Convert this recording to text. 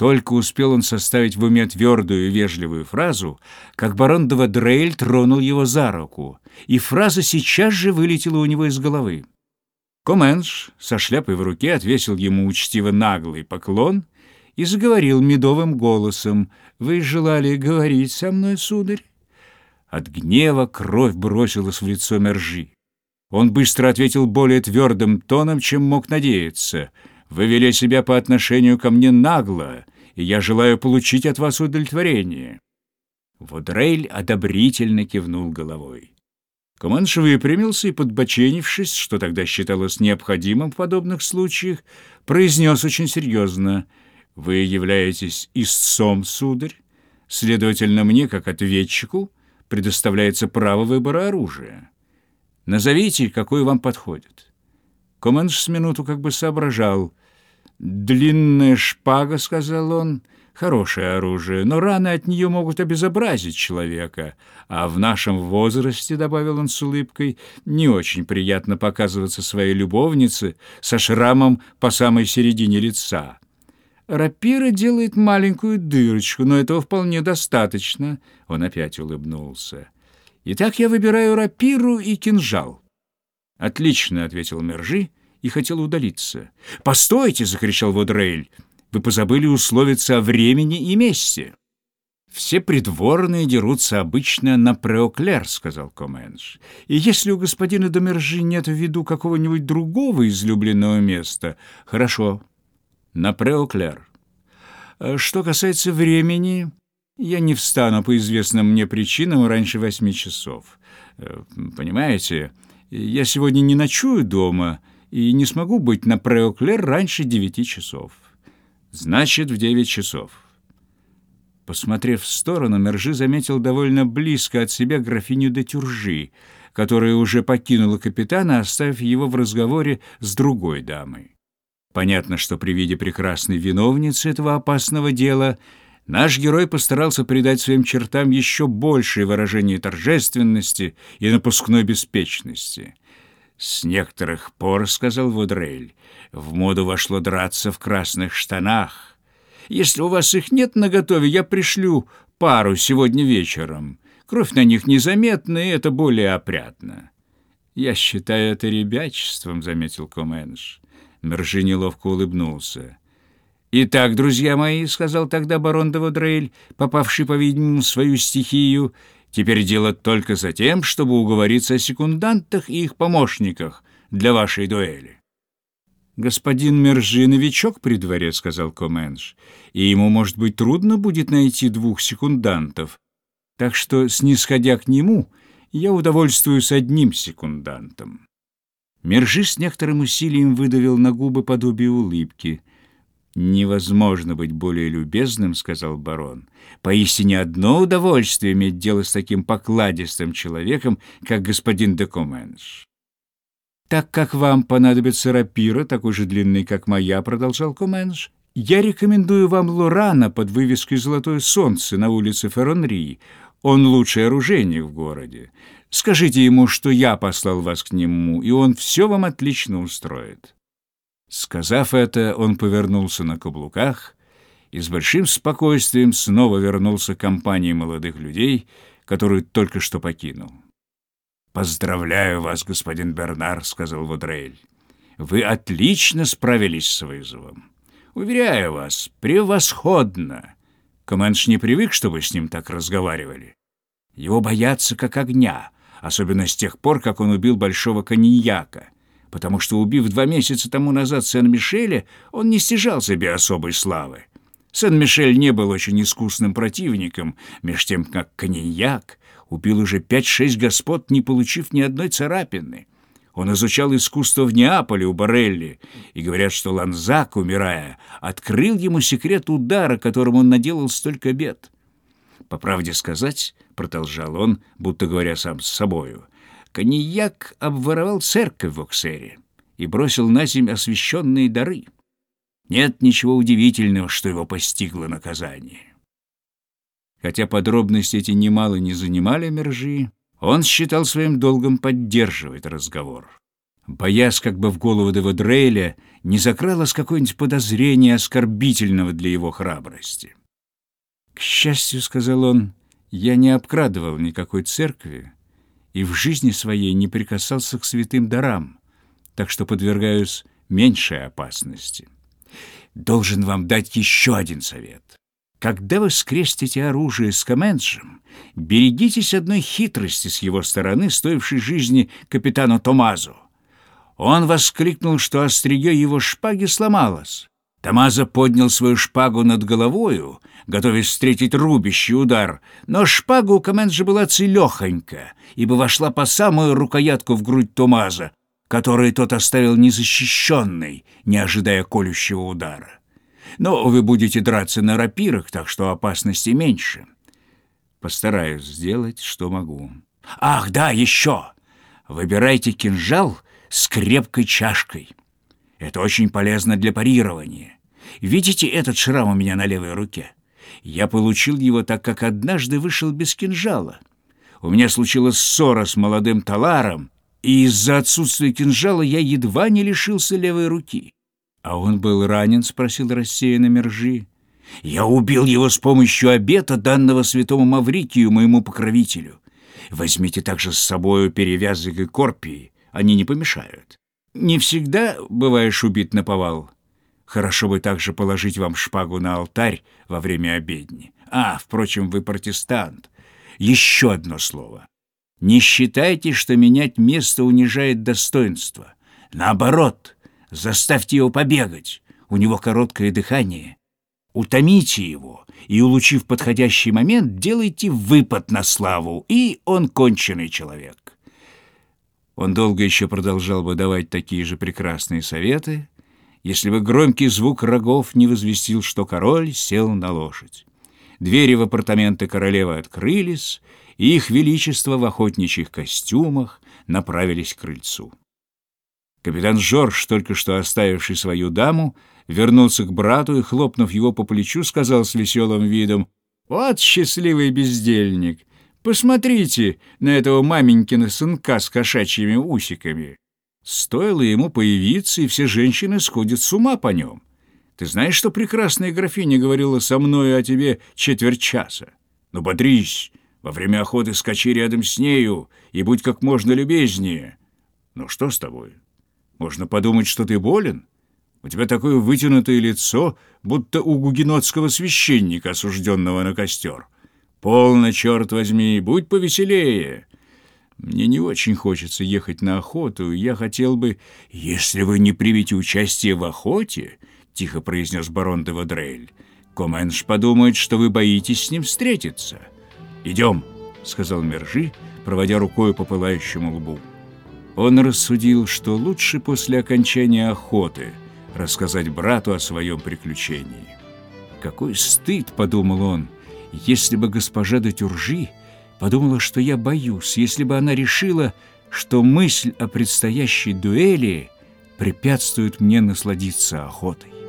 Только успел он составить в уме твердую и вежливую фразу, как барон де Вадрейль тронул его за руку, и фраза сейчас же вылетела у него из головы. Коменш со шляпой в руке отвесил ему учтиво наглый поклон и заговорил медовым голосом. «Вы желали говорить со мной, сударь?» От гнева кровь бросилась в лицо Мержи. Он быстро ответил более твердым тоном, чем мог надеяться. «Вы вели себя по отношению ко мне нагло, и я желаю получить от вас удовлетворение». Водрейль одобрительно кивнул головой. Команш выпрямился и, подбоченившись, что тогда считалось необходимым в подобных случаях, произнес очень серьезно. «Вы являетесь истцом, сударь. Следовательно, мне, как ответчику, предоставляется право выбора оружия. Назовите, какой вам подходит». Команш с минуту как бы соображал. «Длинная шпага», — сказал он, — Хорошее оружие, но раны от нее могут обезобразить человека. А в нашем возрасте, — добавил он с улыбкой, — не очень приятно показываться своей любовнице со шрамом по самой середине лица. Рапира делает маленькую дырочку, но этого вполне достаточно. Он опять улыбнулся. Итак, я выбираю рапиру и кинжал. Отлично, — ответил Мержи и хотел удалиться. «Постойте!» — закричал Водрейль. Вы позабыли условиться о времени и месте. «Все придворные дерутся обычно на Преоклер», — сказал Коменш. «И если у господина Домержи нет в виду какого-нибудь другого излюбленного места, хорошо, на Преоклер. А что касается времени, я не встану по известным мне причинам раньше восьми часов. Э, понимаете, я сегодня не ночую дома и не смогу быть на Преоклер раньше девяти часов». Значит, в девять часов. Посмотрев в сторону, Мержи заметил довольно близко от себя графиню де Тюржи, которая уже покинула капитана, оставив его в разговоре с другой дамой. Понятно, что при виде прекрасной виновницы этого опасного дела наш герой постарался придать своим чертам еще большее выражение торжественности и напускной беспечности. «С некоторых пор, — сказал Вудрель, — в моду вошло драться в красных штанах. Если у вас их нет наготове, я пришлю пару сегодня вечером. Кровь на них незаметна, и это более опрятно». «Я считаю это ребячеством», — заметил Коменш. Мержи неловко улыбнулся. «Итак, друзья мои», — сказал тогда барон де Вудрель, попавший, по-видимому, в свою стихию, — Теперь дело только за тем, чтобы уговориться о секундантах и их помощниках для вашей дуэли. «Господин Мержи новичок при дворе», — сказал Коменш, «и ему, может быть, трудно будет найти двух секундантов. Так что, снисходя к нему, я удовольствуюсь одним секундантом». Мержи с некоторым усилием выдавил на губы подобие улыбки. «Невозможно быть более любезным», — сказал барон. «Поистине одно удовольствие иметь дело с таким покладистым человеком, как господин де Коменш». «Так как вам понадобится рапира, такой же длинный, как моя», — продолжал Коменш, «я рекомендую вам Лорана под вывеской «Золотое солнце» на улице Ферронри. Он лучший оружейник в городе. Скажите ему, что я послал вас к нему, и он все вам отлично устроит». Сказав это, он повернулся на каблуках и с большим спокойствием снова вернулся к компании молодых людей, которую только что покинул. «Поздравляю вас, господин Бернар», — сказал Водрейль. «Вы отлично справились с вызовом. Уверяю вас, превосходно. Командш не привык, чтобы с ним так разговаривали. Его боятся как огня, особенно с тех пор, как он убил большого коньяка» потому что, убив два месяца тому назад Сен-Мишеля, он не стяжал себе особой славы. Сен-Мишель не был очень искусным противником, меж тем как Каньяк убил уже пять-шесть господ, не получив ни одной царапины. Он изучал искусство в Неаполе у Барелли, и говорят, что Ланзак, умирая, открыл ему секрет удара, которым он наделал столько бед. По правде сказать, — продолжал он, будто говоря сам с собою, Коньяк обворовал церковь в Оксере и бросил на земь освященные дары. Нет ничего удивительного, что его постигло наказание. Хотя подробности эти немало не занимали Мержи, он считал своим долгом поддерживать разговор. боясь, как бы в голову Деводрейля не закралось какое-нибудь подозрение оскорбительного для его храбрости. «К счастью, — сказал он, — я не обкрадывал никакой церкви и в жизни своей не прикасался к святым дарам, так что подвергаюсь меньшей опасности. Должен вам дать еще один совет. Когда вы скрестите оружие с Каменджем, берегитесь одной хитрости с его стороны, стоившей жизни капитану Томазу. Он воскликнул, что острие его шпаги сломалось. Томазо поднял свою шпагу над головою, готовясь встретить рубящий удар, но шпага у Каменджа была целехонька, ибо вошла по самую рукоятку в грудь Томаза, который тот оставил незащищенной, не ожидая колющего удара. Но вы будете драться на рапирах, так что опасности меньше. Постараюсь сделать, что могу. Ах, да, еще! Выбирайте кинжал — с крепкой чашкой. Это очень полезно для парирования. Видите этот шрам у меня на левой руке? Я получил его, так как однажды вышел без кинжала. У меня случилась ссора с молодым таларом, и из-за отсутствия кинжала я едва не лишился левой руки. «А он был ранен?» — спросил рассеянно Мержи. «Я убил его с помощью обета, данного святому Маврикию, моему покровителю. Возьмите также с собою перевязок и корпии они не помешают. Не всегда бываешь убит на повал. Хорошо бы также положить вам шпагу на алтарь во время обедни. А, впрочем, вы протестант. Еще одно слово. Не считайте, что менять место унижает достоинство. Наоборот, заставьте его побегать. У него короткое дыхание. Утомите его и, улучив подходящий момент, делайте выпад на славу, и он конченый человек. Он долго еще продолжал бы давать такие же прекрасные советы, если бы громкий звук рогов не возвестил, что король сел на лошадь. Двери в апартаменты королевы открылись, и их величество в охотничьих костюмах направились к крыльцу. Капитан Жорж, только что оставивший свою даму, вернулся к брату и, хлопнув его по плечу, сказал с веселым видом, «Вот счастливый бездельник! Посмотрите на этого маменькина сынка с кошачьими усиками. Стоило ему появиться, и все женщины сходят с ума по нем. Ты знаешь, что прекрасная графиня говорила со мною о тебе четверть часа? Ну, бодрись, во время охоты скачи рядом с нею и будь как можно любезнее. Ну, что с тобой? Можно подумать, что ты болен. У тебя такое вытянутое лицо, будто у гугенотского священника, осужденного на костер. «Полно, черт возьми, будь повеселее!» «Мне не очень хочется ехать на охоту, я хотел бы...» «Если вы не примете участие в охоте», — тихо произнес барон де Вадрель, «Коменш подумает, что вы боитесь с ним встретиться». «Идем», — сказал Мержи, проводя рукой по пылающему лбу. Он рассудил, что лучше после окончания охоты рассказать брату о своем приключении. «Какой стыд», — подумал он, — если бы госпожа де Тюржи подумала, что я боюсь, если бы она решила, что мысль о предстоящей дуэли препятствует мне насладиться охотой.